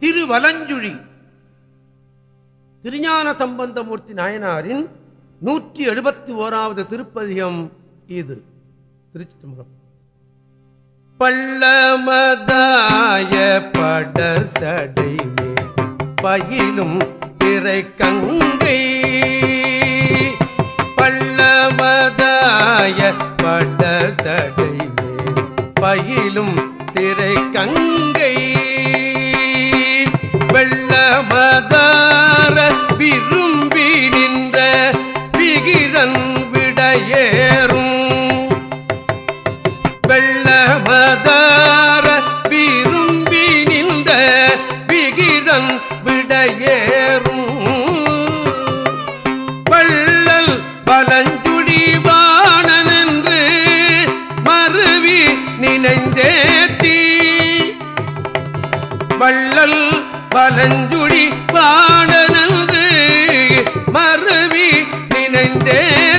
திருவலஞ்சுழி. திருஞான சம்பந்தமூர்த்தி நாயனாரின் நூற்றி எழுபத்தி ஓராவது திருப்பதிகம் இது. திருச்சி தம்பரம் பள்ளமதாய படர் சடை பயிலும் திரை கங்கை. பள்ளமதாய படர் சடை பயிலும் நினைந்தேத்தி வள்ளல் பலஞ்சுடி வாணனென்று மருவி நினைந்தேத்தி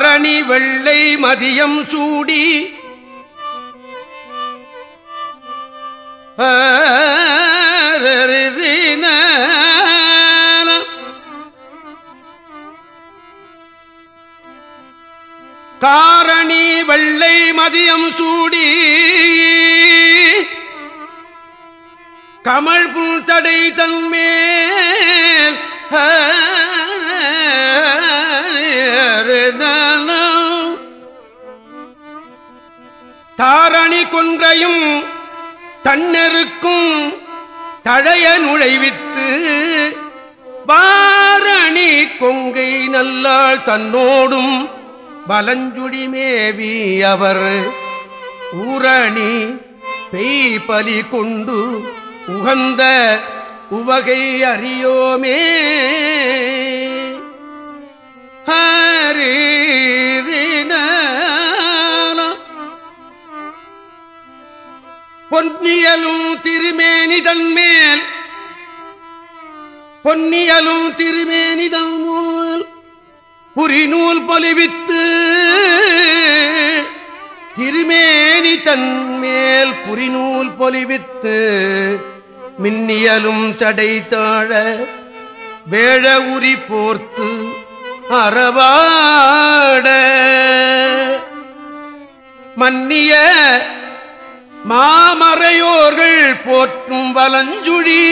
தரணி வெள்ளை மதியம் சூடி. காரணி வெள்ளை மதியம் சூடி. கமல் புல் தடை தன்மேல் தாரணி கொன்றையும் தன்னெருக்கும் தழைய நுழைவித்து வாரணி கொங்கை நல்லாள் தன்னோடும் பலஞ்சுடி மேவி அவர் ஊரணி பெய் பலி கொண்டு உகந்த உவகை அறியோமே. ஹ பொன்னியலும் திருமேனிதன் மேல். பொன்னியலும் திருமேனிதன் மூல் புரிநூல் பொலிவித்து திருமேனி தன்மேல் புரிநூல் பொலிவித்து மின்னியலும் சடை தாழ வேழ உரி போர்த்து அறவாட. மன்னிய மாமறையோர்கள் போற்றும் வலஞ்சுழி.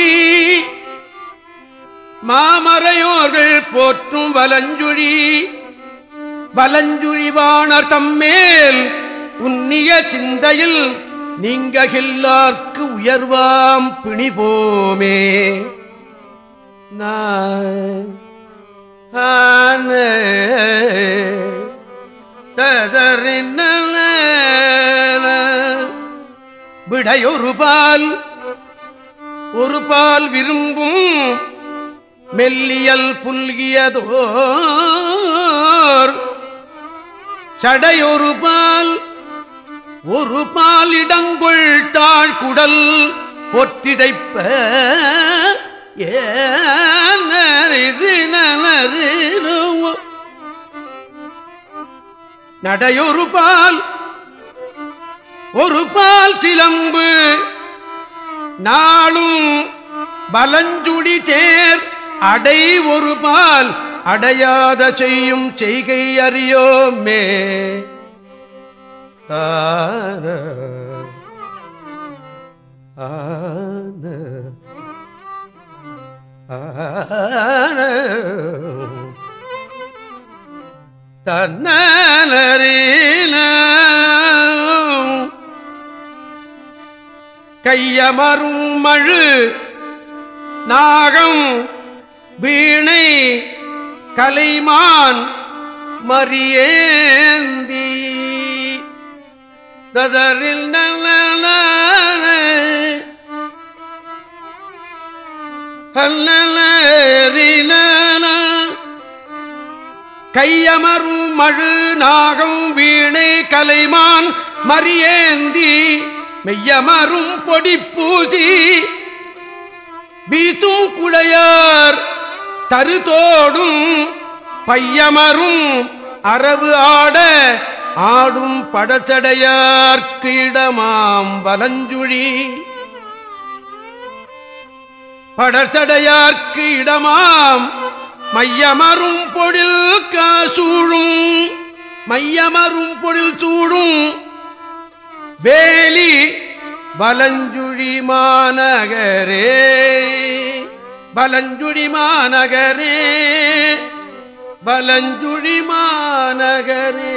மாமறையோர்கள் போற்றும் வலஞ்சுழி. வலஞ்சுழிவாணர் தம்மேல் உன்னிய சிந்தையில் நீங்ககில்லார்க்கு உயர்வாம் பிணிபோமே. நான் ஆன ததறின விடையொரு பால் ஒரு பால் விரும்பும் மெல்லியல் புல்கியதோர். சடையொரு பால் ஒரு பால் இடங்கொள் தாழ்குடல் பொற்றிதைப்ப ஏனோ நடையொரு பால் ஒரு பால் சிலம்பு நாளும் பலஞ்சுடி சேர் அடை ஒரு பால் அடையாத செய்யும் செய்கை அறியோமே. ஆன ஆன ஆன. கையமரும் மழு நாகம் வீணை கலைமான் மரியேந்தி. ததரில் நல்ல கையமரும் மழு நாகம் வீணை கலைமான் மரியேந்தி. மெய்யமரும் பொடி பூசி வீசும் குடையார் தருதோடும் பையமரும் அரவு ஆட ஆடும் படச்சடையார்க்கு இடமாம் வலஞ்சுழி. படச்சடையார்க்கு இடமாம் மையமரும் பொழில் காசூழும் மையமரும் பொழில் சூழும் வேலி பலஞ்சுழி மாநகரே பலஞ்சுழி மாநகரே பலஞ்சுழி மாநகரே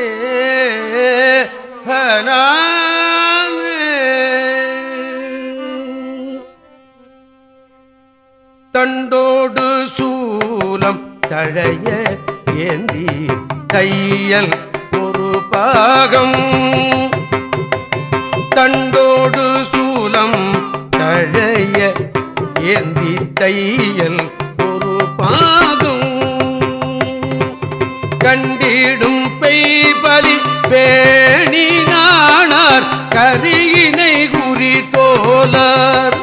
தண்டோடு சூலம் தழைய ஏந்தி தையல் ஒரு பாகம். தையல் ஒரு பாகம். கண்டிடும் பெய்பலி பேணி நாணார் கரியினை குறி தோலர்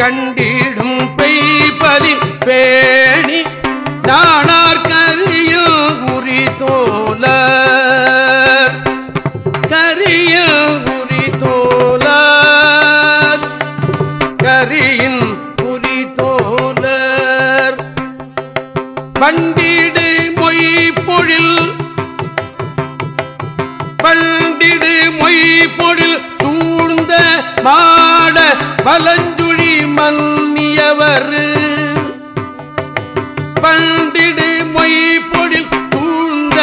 கண்டிடும் பெய்பலி பேணி நாணார் பண்டிடு மொய் பொழில் பண்டிடு மொய் பொழில் தூழ்ந்த மாட பலஞ்சுழி மன்னியவர். பண்டிடு மொய் பொழில் தூழ்ந்த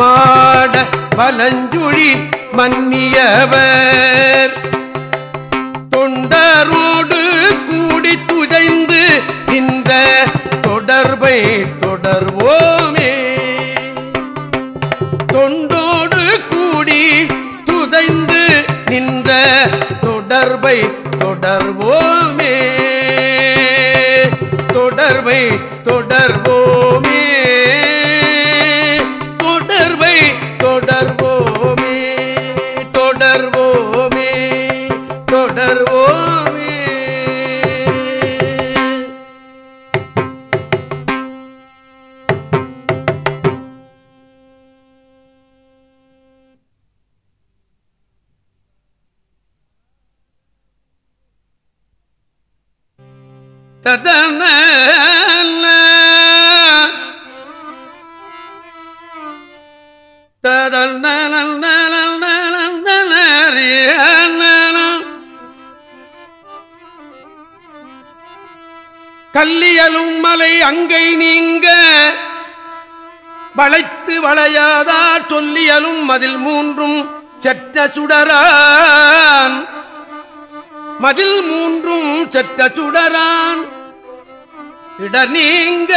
மாட பலஞ்சுழி மன்னியவர். தொண்டரோடு கூடி துதைந்து இந்த தொடர்பை தொடர்வோமே தொண்டோடு கூடி துதைந்து நின்ற தொடர்பை தொடர்வோமே. தொடர்பை தொடர்வோமே. ததன கல்லியலும் மலை அங்கை நீங்க. வளைத்து வளையாதா சொல்லியலும் மதில் மூன்றும் செற்ற சுடரான். மதில் மூன்றும் செத்த சுடரான். இடர் நீங்க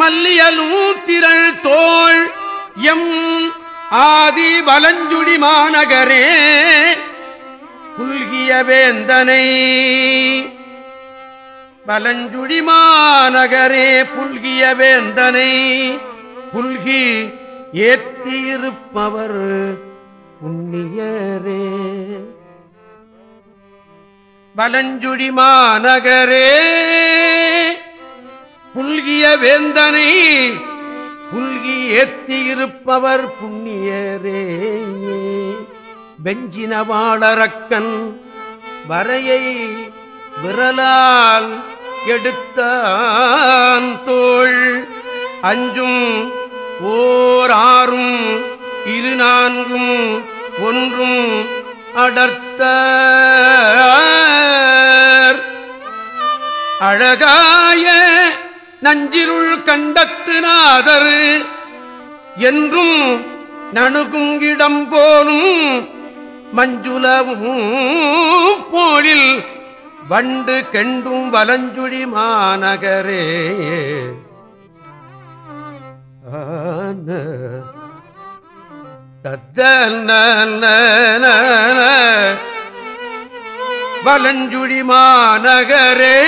மல்லியலும் திரள் தோள் எம் ஆதி வலஞ்சுடி மாநகரே. புல்கிய வேந்தனை வலஞ்சுழி மாநகரே புல்கிய வேந்தனை புல்கி ஏத்தியிருப்பவர் புண்ணியரே. வலஞ்சுழி மாநகரே. புல்கிய வேந்தனை புல்கி ஏத்தியிருப்பவர் புண்ணியரே. வெஞ்சினவாளரக்கன் வரையை விரலால் எடுத்தான் தோள். அஞ்சும் ஓர் ஆறும் இரு நான்கும் ஒன்றும் அடர்த்த அழகாய நஞ்சிருள் கண்டத்து நாதர். என்றும் நணுகுங்கிடம் போலும் மஞ்சுளவும் போலில் வண்டு கெண்டும் வலஞ்சுழி மாநகரே. வலஞ்சுழி மாநகரே.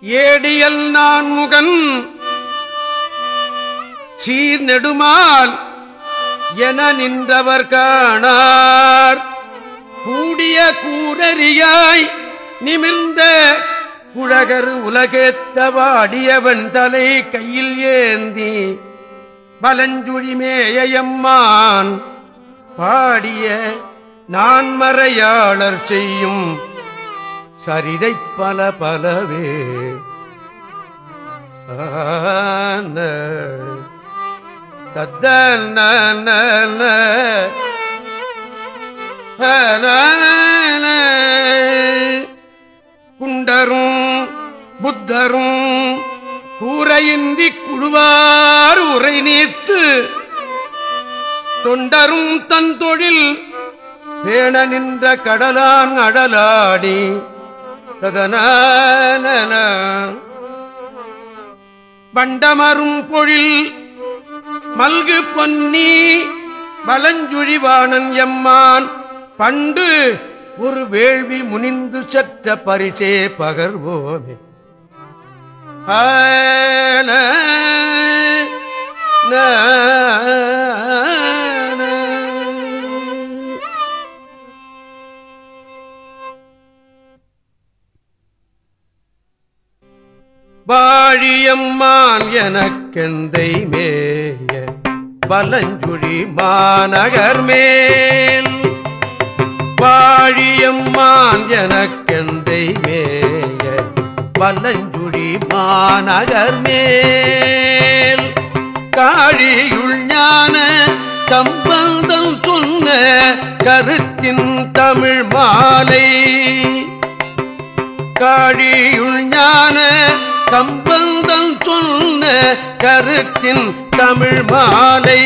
ஏடியல் நான் முகன் சீர் நெடுமால் என நின்றவர் காணார். கூடிய கூரறியாய் நிமிர்ந்த குழகர் உலகேத்த வாடியவன் தலை கையில் ஏந்தி பலஞ்சுழிமேயம்மான் பாடிய நான்மறையாளர் செய்யும் சரிதை பல பலவே தத்த குண்டரும் புத்தரும் கூரையின்றி குழுவார் உரை நீத்து தொண்டரும் தன் தொழில் பேண நின்ற கடலான் அடலாடி ததனான பண்டமரும் பொழில் மல்கு பொன்னி பலஞ்சுழிவானன் எம்மான் பண்டு ஒரு வேள்வி முனிந்து சற்ற பரிசே பகர்வோமே. ஆன வாழியம்மான் எனக்கெந்தை மேய பலஞ்சுழி மாநகர் மேல். வாழியம்மான் எனக்கெந்தை மேய வல்லஞ்சுழி மாநகர் மேல். காழியுள் ஞான சம்பந்தம் சொன்ன கருத்தின் தமிழ் மாலை. காழியுள் ஞான சம்பந்தம் சொன்ன கருத்தின் தமிழ் மாலை.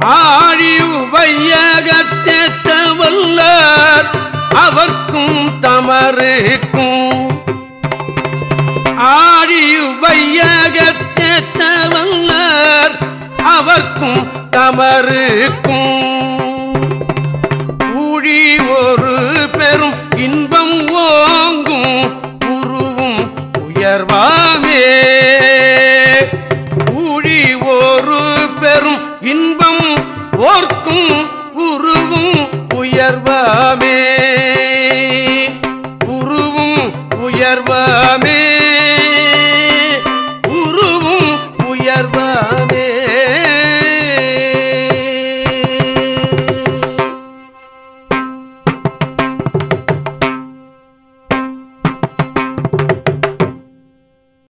ஆழி வல்லார் அவர்க்கும் தமருக்கும் ஆழியுபையகத்தேத்தவல்லர் அவர்க்கும் தமருக்கும். ஊழி ஒரு பெரும் இன்பம் ஓங்கும் உருவும் உயர்வாமே. ஊழி ஒரு பெரும் இன்பம் ஓர்க்கும் உருவும் உயர்வாமே. உயர்வமே